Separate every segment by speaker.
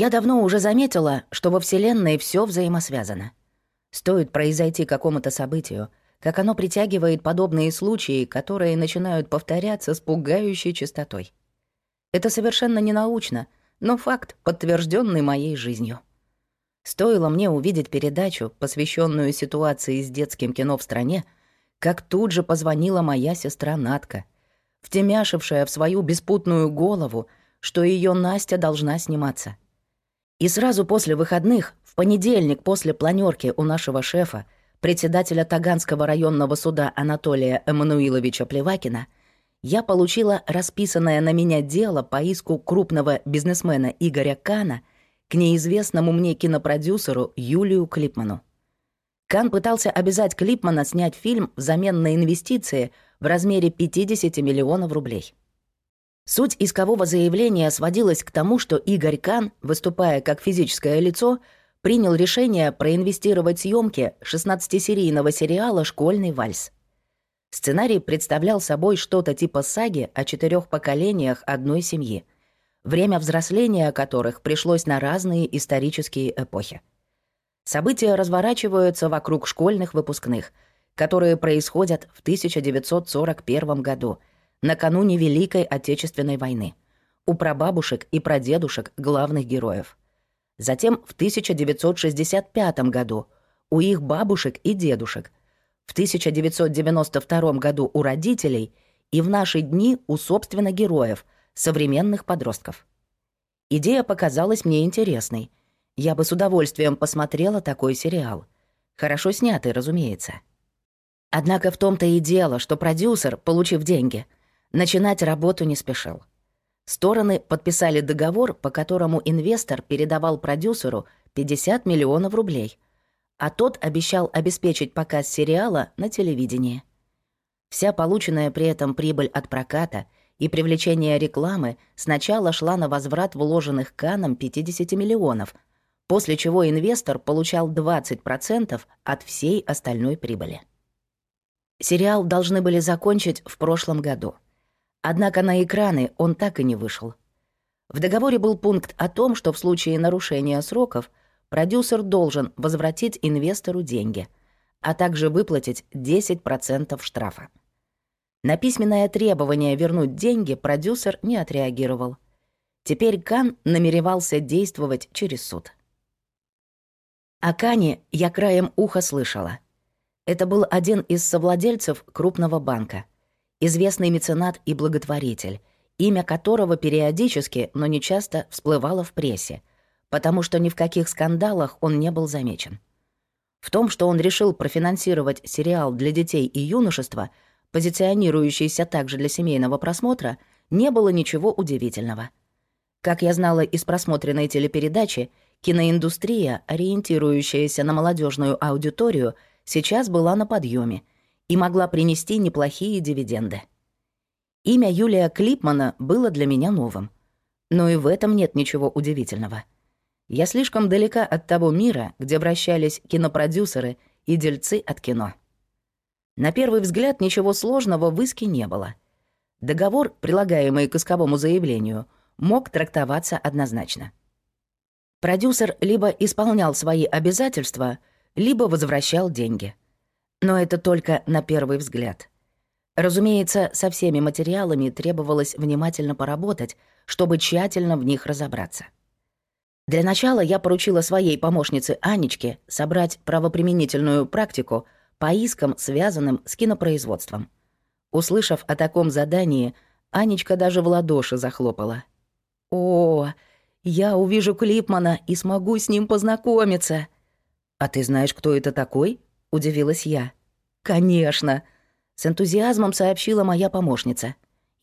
Speaker 1: Я давно уже заметила, что во Вселенной все взаимосвязано. Стоит произойти какому-то событию, как оно притягивает подобные случаи, которые начинают повторяться с пугающей частотой. Это совершенно не научно, но факт, подтвержденный моей жизнью. Стоило мне увидеть передачу, посвященную ситуации с детским кино в стране, как тут же позвонила моя сестра Натка, втемяшившая в свою беспутную голову, что ее Настя должна сниматься. И сразу после выходных, в понедельник после планерки у нашего шефа, председателя Таганского районного суда Анатолия Эммануиловича Плевакина, я получила расписанное на меня дело по иску крупного бизнесмена Игоря Кана к неизвестному мне кинопродюсеру Юлию Клипману. Кан пытался обязать Клипмана снять фильм взамен на инвестиции в размере 50 миллионов рублей. Суть искового заявления сводилась к тому, что Игорь Кан, выступая как физическое лицо, принял решение проинвестировать съемки 16-серийного сериала «Школьный вальс». Сценарий представлял собой что-то типа саги о четырех поколениях одной семьи, время взросления которых пришлось на разные исторические эпохи. События разворачиваются вокруг школьных выпускных, которые происходят в 1941 году — накануне Великой Отечественной войны, у прабабушек и прадедушек главных героев. Затем в 1965 году у их бабушек и дедушек, в 1992 году у родителей и в наши дни у, собственно, героев, современных подростков. Идея показалась мне интересной. Я бы с удовольствием посмотрела такой сериал. Хорошо снятый, разумеется. Однако в том-то и дело, что продюсер, получив деньги — начинать работу не спешил. Стороны подписали договор, по которому инвестор передавал продюсеру 50 миллионов рублей, а тот обещал обеспечить показ сериала на телевидении. Вся полученная при этом прибыль от проката и привлечения рекламы сначала шла на возврат вложенных Каном 50 миллионов, после чего инвестор получал 20% от всей остальной прибыли. Сериал должны были закончить в прошлом году — Однако на экраны он так и не вышел. В договоре был пункт о том, что в случае нарушения сроков продюсер должен возвратить инвестору деньги, а также выплатить 10% штрафа. На письменное требование вернуть деньги продюсер не отреагировал. Теперь Кан намеревался действовать через суд. О Кане я краем уха слышала. Это был один из совладельцев крупного банка — известный меценат и благотворитель, имя которого периодически, но не часто всплывало в прессе, потому что ни в каких скандалах он не был замечен. В том, что он решил профинансировать сериал для детей и юношества, позиционирующийся также для семейного просмотра, не было ничего удивительного. Как я знала из просмотренной телепередачи, киноиндустрия, ориентирующаяся на молодежную аудиторию, сейчас была на подъеме — и могла принести неплохие дивиденды. Имя Юлия Клипмана было для меня новым. Но и в этом нет ничего удивительного. Я слишком далека от того мира, где вращались кинопродюсеры и дельцы от кино. На первый взгляд ничего сложного в иске не было. Договор, прилагаемый к исковому заявлению, мог трактоваться однозначно. Продюсер либо исполнял свои обязательства, либо возвращал деньги — но это только на первый взгляд. Разумеется, со всеми материалами требовалось внимательно поработать, чтобы тщательно в них разобраться. Для начала я поручила своей помощнице Анечке собрать правоприменительную практику по искам, связанным с кинопроизводством. Услышав о таком задании, Анечка даже в ладоши захлопала. «О, я увижу Клипмана и смогу с ним познакомиться!» «А ты знаешь, кто это такой?» — удивилась я. «Конечно!» — с энтузиазмом сообщила моя помощница.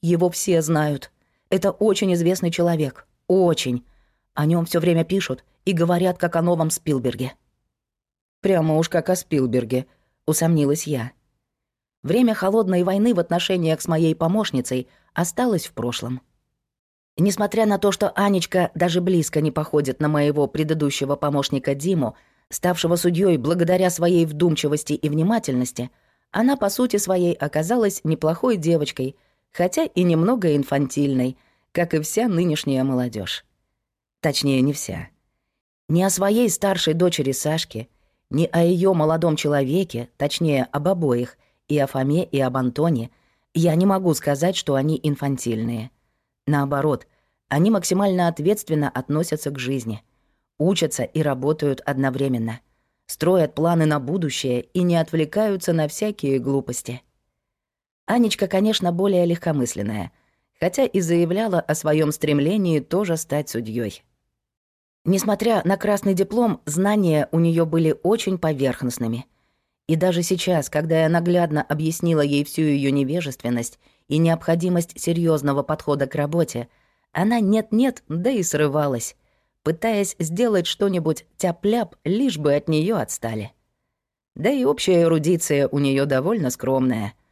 Speaker 1: «Его все знают. Это очень известный человек. Очень. О нем все время пишут и говорят, как о новом Спилберге». «Прямо уж как о Спилберге», — усомнилась я. Время холодной войны в отношениях с моей помощницей осталось в прошлом. Несмотря на то, что Анечка даже близко не походит на моего предыдущего помощника Диму, ставшего судьей благодаря своей вдумчивости и внимательности, она по сути своей оказалась неплохой девочкой, хотя и немного инфантильной, как и вся нынешняя молодежь. Точнее, не вся. Ни о своей старшей дочери Сашке, ни о ее молодом человеке, точнее, об обоих, и о Фоме, и об Антоне, я не могу сказать, что они инфантильные. Наоборот, они максимально ответственно относятся к жизни, учатся и работают одновременно, строят планы на будущее и не отвлекаются на всякие глупости. Анечка, конечно, более легкомысленная, хотя и заявляла о своем стремлении тоже стать судьей. Несмотря на красный диплом, знания у нее были очень поверхностными. И даже сейчас, когда я наглядно объяснила ей всю ее невежественность и необходимость серьезного подхода к работе, она нет-нет, да и срывалась, пытаясь сделать что-нибудь тяп-ляп, лишь бы от нее отстали. Да и общая эрудиция у нее довольно скромная —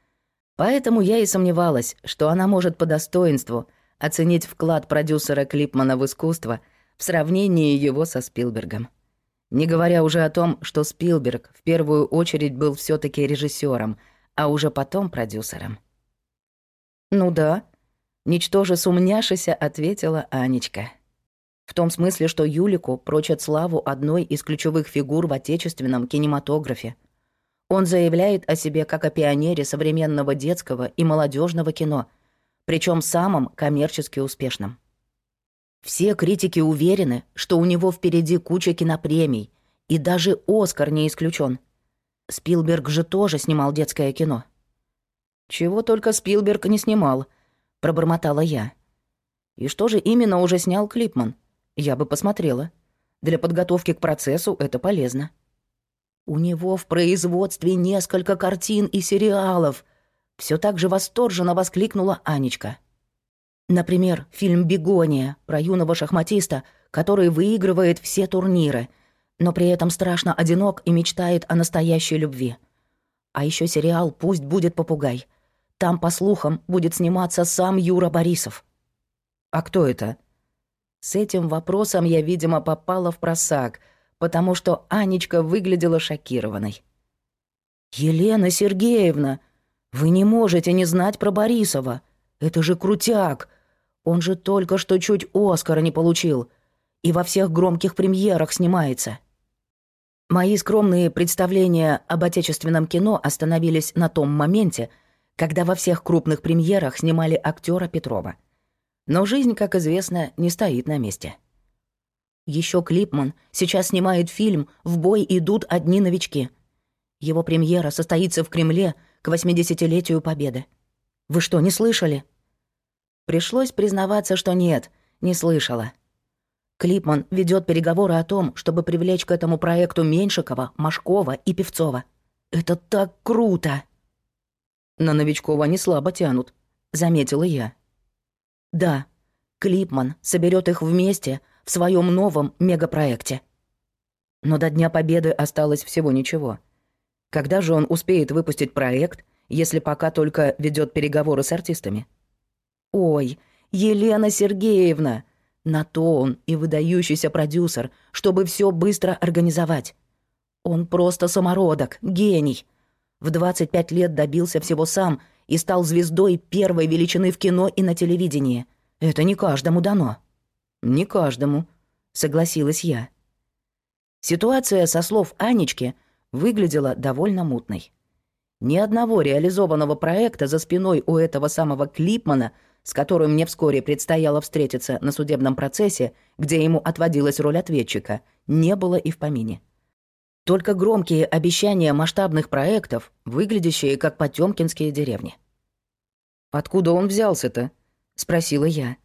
Speaker 1: Поэтому я и сомневалась, что она может по достоинству оценить вклад продюсера Клипмана в искусство в сравнении его со Спилбергом. Не говоря уже о том, что Спилберг в первую очередь был все таки режиссером, а уже потом продюсером. «Ну да», — ничтоже сумняшися ответила Анечка. В том смысле, что Юлику прочат славу одной из ключевых фигур в отечественном кинематографе — он заявляет о себе как о пионере современного детского и молодежного кино, причем самым коммерчески успешным. Все критики уверены, что у него впереди куча кинопремий, и даже Оскар не исключен. Спилберг же тоже снимал детское кино. «Чего только Спилберг не снимал», — пробормотала я. «И что же именно уже снял Клипман? Я бы посмотрела. Для подготовки к процессу это полезно». У него в производстве несколько картин и сериалов. Все так же восторженно воскликнула Анечка. Например, фильм «Бегония» про юного шахматиста, который выигрывает все турниры, но при этом страшно одинок и мечтает о настоящей любви. А еще сериал «Пусть будет попугай». Там, по слухам, будет сниматься сам Юра Борисов. А кто это? С этим вопросом я, видимо, попала в просак — потому что Анечка выглядела шокированной. «Елена Сергеевна, вы не можете не знать про Борисова. Это же крутяк. Он же только что чуть Оскара не получил. И во всех громких премьерах снимается». Мои скромные представления об отечественном кино остановились на том моменте, когда во всех крупных премьерах снимали актера Петрова. Но жизнь, как известно, не стоит на месте. Еще Клипман сейчас снимает фильм «В бой идут одни новички». Его премьера состоится в Кремле к 80-летию Победы. Вы что, не слышали? Пришлось признаваться, что нет, не слышала. Клипман ведет переговоры о том, чтобы привлечь к этому проекту Меньшикова, Машкова и Певцова. Это так круто! На Новичкова они слабо тянут, заметила я. Да, Клипман соберет их вместе — в своем новом мегапроекте. Но до Дня Победы осталось всего ничего. Когда же он успеет выпустить проект, если пока только ведет переговоры с артистами? Ой, Елена Сергеевна! На то он и выдающийся продюсер, чтобы все быстро организовать. Он просто самородок, гений. В 25 лет добился всего сам и стал звездой первой величины в кино и на телевидении. Это не каждому дано. «Не каждому», — согласилась я. Ситуация со слов Анечки выглядела довольно мутной. Ни одного реализованного проекта за спиной у этого самого Клипмана, с которым мне вскоре предстояло встретиться на судебном процессе, где ему отводилась роль ответчика, не было и в помине. Только громкие обещания масштабных проектов, выглядящие как потёмкинские деревни. «Откуда он взялся-то?» — спросила я.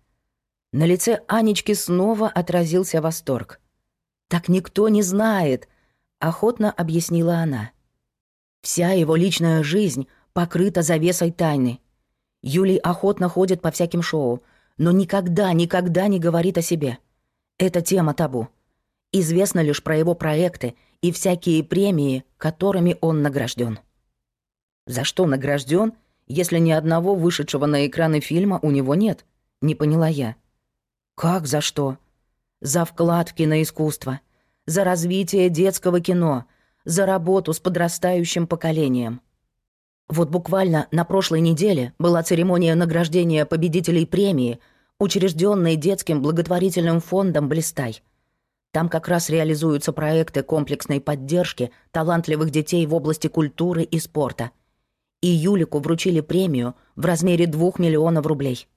Speaker 1: На лице Анечки снова отразился восторг. «Так никто не знает», — охотно объяснила она. «Вся его личная жизнь покрыта завесой тайны. Юлий охотно ходит по всяким шоу, но никогда, никогда не говорит о себе. Это тема табу. Известно лишь про его проекты и всякие премии, которыми он награжден. За что награжден, если ни одного вышедшего на экраны фильма у него нет? Не поняла я. Как за что? За вклад в киноискусство, за развитие детского кино, за работу с подрастающим поколением. Вот буквально на прошлой неделе была церемония награждения победителей премии, учрежденный детским благотворительным фондом «Блистай». Там как раз реализуются проекты комплексной поддержки талантливых детей в области культуры и спорта. И Юлику вручили премию в размере двух миллионов рублей.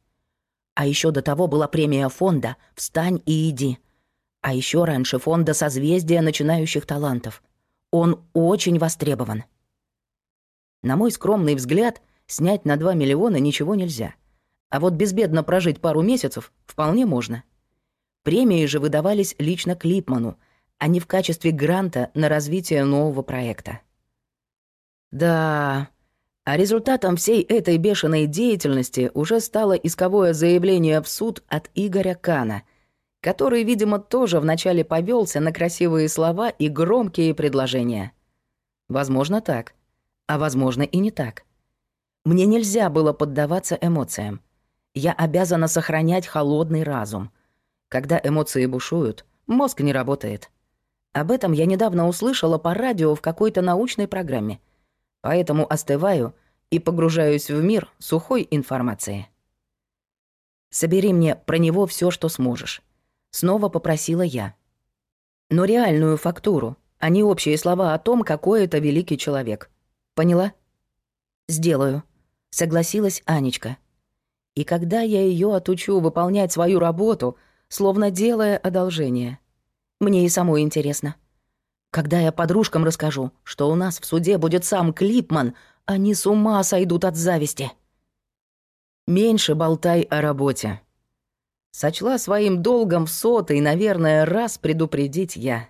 Speaker 1: А еще до того была премия фонда «Встань и иди». А еще раньше фонда «Созвездие начинающих талантов». Он очень востребован. На мой скромный взгляд, снять на 2 миллиона ничего нельзя. А вот безбедно прожить пару месяцев вполне можно. Премии же выдавались лично Клипману, а не в качестве гранта на развитие нового проекта. Да, а результатом всей этой бешеной деятельности уже стало исковое заявление в суд от Игоря Кана, который, видимо, тоже вначале повелся на красивые слова и громкие предложения. Возможно, так. А возможно, и не так. Мне нельзя было поддаваться эмоциям. Я обязана сохранять холодный разум. Когда эмоции бушуют, мозг не работает. Об этом я недавно услышала по радио в какой-то научной программе. Поэтому остываю и погружаюсь в мир сухой информации. «Собери мне про него все, что сможешь», — снова попросила я. «Но реальную фактуру, а не общие слова о том, какой это великий человек. Поняла?» «Сделаю», — согласилась Анечка. И когда я ее отучу выполнять свою работу, словно делая одолжение? Мне и самой интересно. Когда я подружкам расскажу, что у нас в суде будет сам Клипман, они с ума сойдут от зависти. Меньше болтай о работе. Сочла своим долгом в сотый, наверное, раз предупредить я.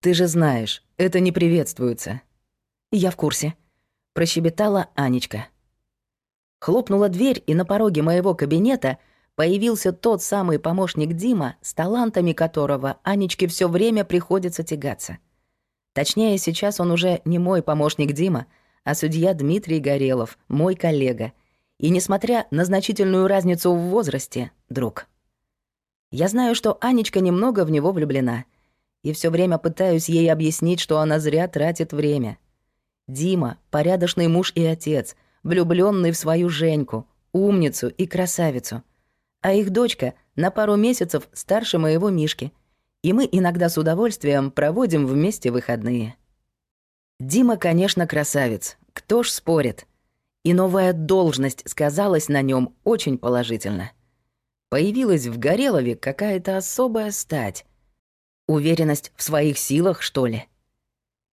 Speaker 1: Ты же знаешь, это не приветствуется. Я в курсе. Прощебетала Анечка. Хлопнула дверь, и на пороге моего кабинета появился тот самый помощник Дима, с талантами которого Анечке все время приходится тягаться. Точнее, сейчас он уже не мой помощник Дима, а судья Дмитрий Горелов, мой коллега. И, несмотря на значительную разницу в возрасте, друг. Я знаю, что Анечка немного в него влюблена. И все время пытаюсь ей объяснить, что она зря тратит время. Дима — порядочный муж и отец — влюбленный в свою Женьку, умницу и красавицу. А их дочка на пару месяцев старше моего Мишки, и мы иногда с удовольствием проводим вместе выходные. Дима, конечно, красавец, кто ж спорит. И новая должность сказалась на нем очень положительно. Появилась в Горелове какая-то особая стать. Уверенность в своих силах, что ли?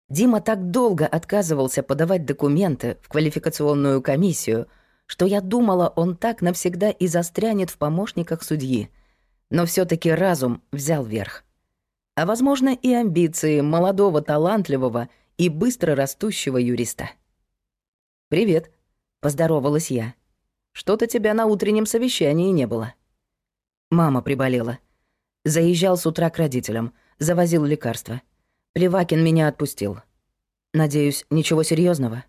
Speaker 1: Дима так долго отказывался подавать документы в квалификационную комиссию, что я думала, он так навсегда и застрянет в помощниках судьи. Но все таки разум взял верх. А, возможно, и амбиции молодого, талантливого и быстро растущего юриста. «Привет», — поздоровалась я. «Что-то тебя на утреннем совещании не было». Мама приболела. Заезжал с утра к родителям, завозил лекарства. Плевакин меня отпустил. Надеюсь, ничего серьезного.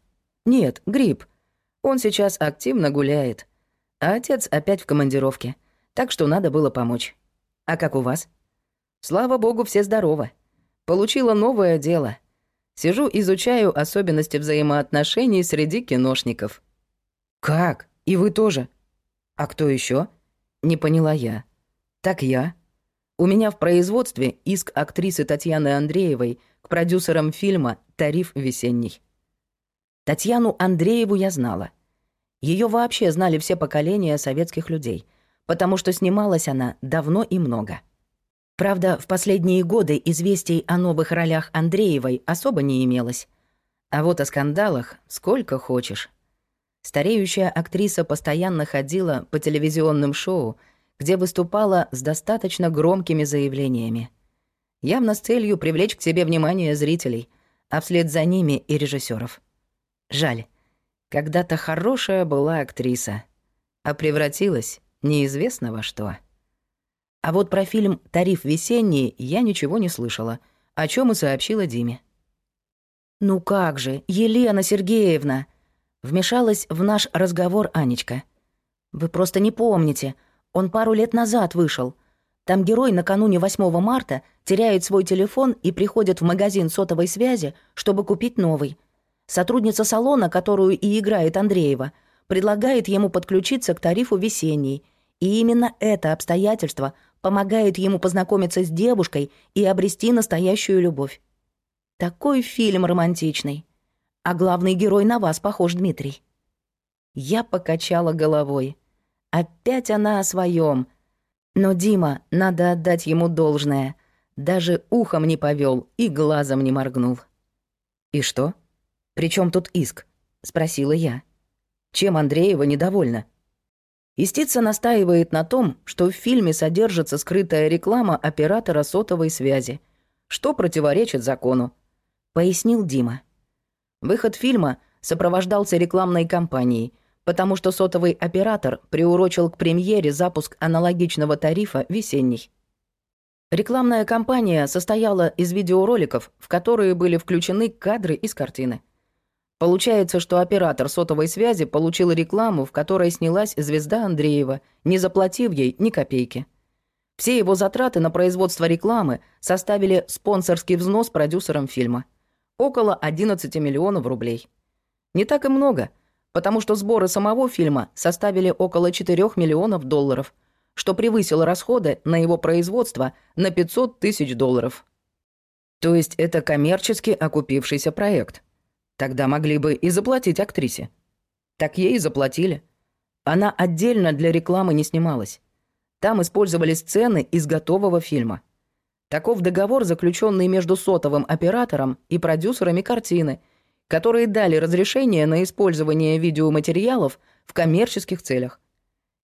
Speaker 1: Нет, грипп. Он сейчас активно гуляет. А отец опять в командировке. Так что надо было помочь. А как у вас? Слава богу, все здоровы. Получила новое дело. Сижу, изучаю особенности взаимоотношений среди киношников. Как? И вы тоже? А кто еще? Не поняла я. Так я. У меня в производстве иск актрисы Татьяны Андреевой к продюсерам фильма «Тариф весенний». Татьяну Андрееву я знала. Ее вообще знали все поколения советских людей, потому что снималась она давно и много. Правда, в последние годы известий о новых ролях Андреевой особо не имелось. А вот о скандалах сколько хочешь. Стареющая актриса постоянно ходила по телевизионным шоу, где выступала с достаточно громкими заявлениями. Явно с целью привлечь к себе внимание зрителей, а вслед за ними и режиссеров. Жаль. Когда-то хорошая была актриса, а превратилась неизвестно во что. А вот про фильм «Тариф весенний» я ничего не слышала, о чем и сообщила Диме. «Ну как же, Елена Сергеевна!» Вмешалась в наш разговор Анечка. «Вы просто не помните. Он пару лет назад вышел. Там герой накануне 8 марта теряет свой телефон и приходит в магазин сотовой связи, чтобы купить новый. Сотрудница салона, которую и играет Андреева, предлагает ему подключиться к тарифу весенний, И именно это обстоятельство помогает ему познакомиться с девушкой и обрести настоящую любовь. Такой фильм романтичный. А главный герой на вас похож, Дмитрий. Я покачала головой. Опять она о своем. Но Дима, надо отдать ему должное. Даже ухом не повел и глазом не моргнул. «И что? Причем тут иск?» — спросила я. «Чем Андреева недовольна?» Истица настаивает на том, что в фильме содержится скрытая реклама оператора сотовой связи, что противоречит закону, пояснил Дима. Выход фильма сопровождался рекламной кампанией, потому что сотовый оператор приурочил к премьере запуск аналогичного тарифа «Весенний». Рекламная кампания состояла из видеороликов, в которые были включены кадры из картины. Получается, что оператор сотовой связи получил рекламу, в которой снялась звезда Андреева, не заплатив ей ни копейки. Все его затраты на производство рекламы составили спонсорский взнос продюсерам фильма. Около 11 миллионов рублей. Не так и много, потому что сборы самого фильма составили около 4 миллионов долларов, что превысило расходы на его производство на 500 тысяч долларов. То есть это коммерчески окупившийся проект – Тогда могли бы и заплатить актрисе. Так ей и заплатили. Она отдельно для рекламы не снималась. Там использовали сцены из готового фильма. Таков договор, заключенный между сотовым оператором и продюсерами картины, которые дали разрешение на использование видеоматериалов в коммерческих целях.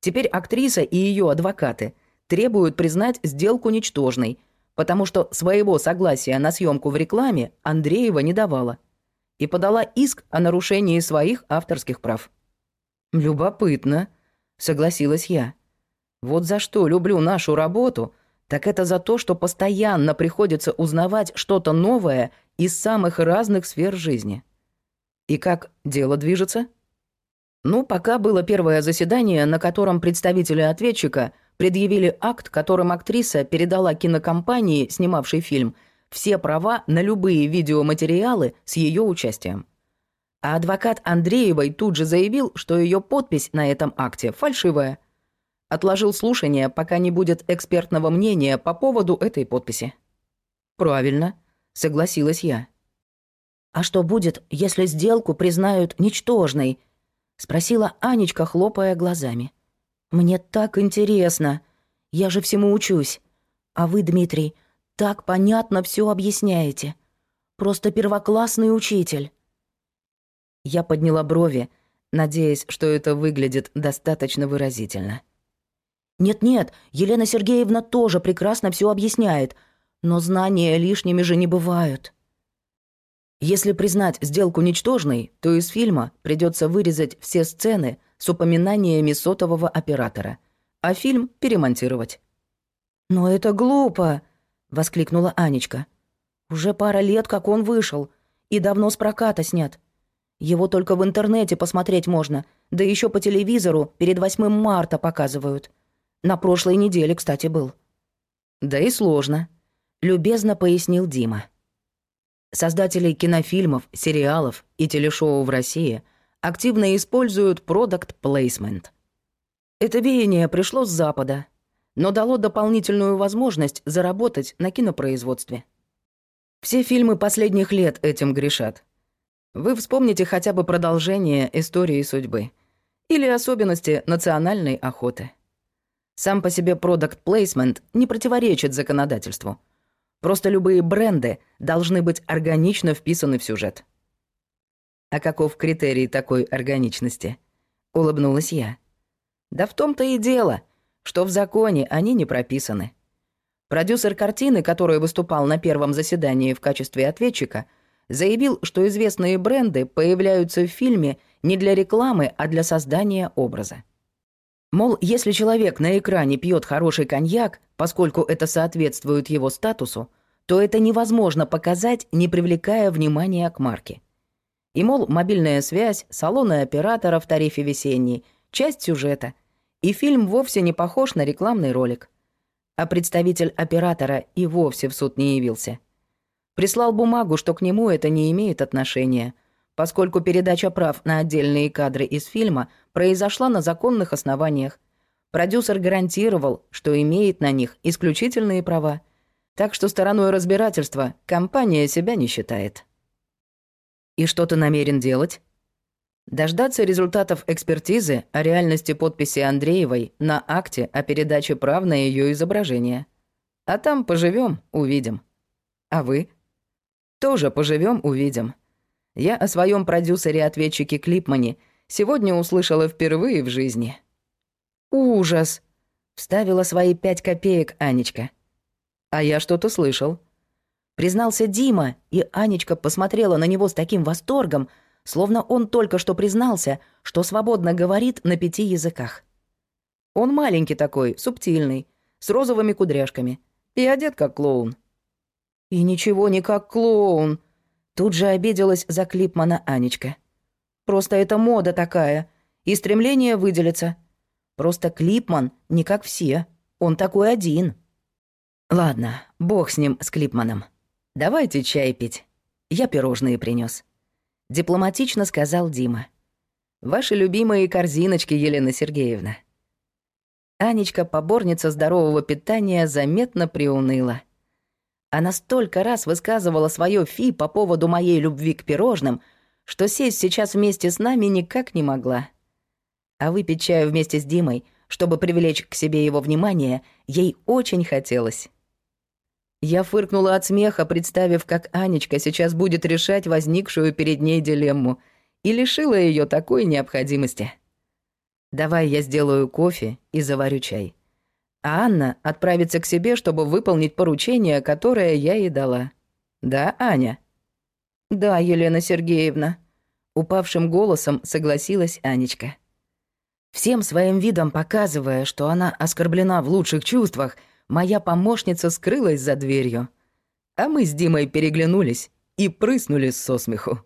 Speaker 1: Теперь актриса и ее адвокаты требуют признать сделку ничтожной, потому что своего согласия на съемку в рекламе Андреева не давала и подала иск о нарушении своих авторских прав. «Любопытно», — согласилась я. «Вот за что люблю нашу работу, так это за то, что постоянно приходится узнавать что-то новое из самых разных сфер жизни. И как дело движется?» Ну, пока было первое заседание, на котором представители ответчика предъявили акт, которым актриса передала кинокомпании, снимавшей фильм, — все права на любые видеоматериалы с ее участием. А адвокат Андреевой тут же заявил, что ее подпись на этом акте фальшивая. Отложил слушание, пока не будет экспертного мнения по поводу этой подписи. «Правильно», — согласилась я. «А что будет, если сделку признают ничтожной?» — спросила Анечка, хлопая глазами. «Мне так интересно. Я же всему учусь. А вы, Дмитрий, так понятно все объясняете. Просто первоклассный учитель». Я подняла брови, надеясь, что это выглядит достаточно выразительно. «Нет-нет, Елена Сергеевна тоже прекрасно все объясняет, но знания лишними же не бывают». Если признать сделку ничтожной, то из фильма придется вырезать все сцены с упоминаниями сотового оператора, а фильм перемонтировать. «Но это глупо!» — воскликнула Анечка. «Уже пара лет, как он вышел, и давно с проката снят. Его только в интернете посмотреть можно, да еще по телевизору перед 8 марта показывают. На прошлой неделе, кстати, был». «Да и сложно», — любезно пояснил Дима. Создатели кинофильмов, сериалов и телешоу в России активно используют продукт placement. Это веяние пришло с Запада — но дало дополнительную возможность заработать на кинопроизводстве. Все фильмы последних лет этим грешат. Вы вспомните хотя бы продолжение истории судьбы или особенности национальной охоты. Сам по себе продукт плейсмент не противоречит законодательству. Просто любые бренды должны быть органично вписаны в сюжет. А каков критерий такой органичности? Улыбнулась я. Да в том-то и дело, что в законе они не прописаны. Продюсер картины, который выступал на первом заседании в качестве ответчика, заявил, что известные бренды появляются в фильме не для рекламы, а для создания образа. Мол, если человек на экране пьет хороший коньяк, поскольку это соответствует его статусу, то это невозможно показать, не привлекая внимания к марке. И, мол, мобильная связь, салоны оператора в тарифе весенний, часть сюжета — и фильм вовсе не похож на рекламный ролик. А представитель оператора и вовсе в суд не явился. Прислал бумагу, что к нему это не имеет отношения, поскольку передача прав на отдельные кадры из фильма произошла на законных основаниях, Продюсер гарантировал, что имеет на них исключительные права, так что стороной разбирательства компания себя не считает. И что ты намерен делать? Дождаться результатов экспертизы о реальности подписи Андреевой на акте о передаче прав на ее изображение. А там поживем, увидим. А вы? Тоже поживем, увидим. Я о своем продюсере-ответчике Клипмане сегодня услышала впервые в жизни. «Ужас!» — вставила свои пять копеек Анечка. «А я что-то слышал». Признался Дима, и Анечка посмотрела на него с таким восторгом, словно он только что признался, что свободно говорит на пяти языках. Он маленький такой, субтильный, с розовыми кудряшками, и одет как клоун. «И ничего не как клоун», — тут же обиделась за Клипмана Анечка. «Просто это мода такая, и стремление выделиться. Просто Клипман не как все, он такой один». «Ладно, бог с ним, с Клипманом. Давайте чай пить. Я пирожные принес. Дипломатично сказал Дима. «Ваши любимые корзиночки, Елена Сергеевна». Анечка, поборница здорового питания, заметно приуныла. Она столько раз высказывала свое фи по поводу моей любви к пирожным, что сесть сейчас вместе с нами никак не могла. А выпить чаю вместе с Димой, чтобы привлечь к себе его внимание, ей очень хотелось. Я фыркнула от смеха, представив, как Анечка сейчас будет решать возникшую перед ней дилемму, и лишила ее такой необходимости. «Давай я сделаю кофе и заварю чай» а Анна отправится к себе, чтобы выполнить поручение, которое я ей дала. Да, Аня?» «Да, Елена Сергеевна», — упавшим голосом согласилась Анечка. Всем своим видом показывая, что она оскорблена в лучших чувствах, моя помощница скрылась за дверью. А мы с Димой переглянулись и прыснули со смеху.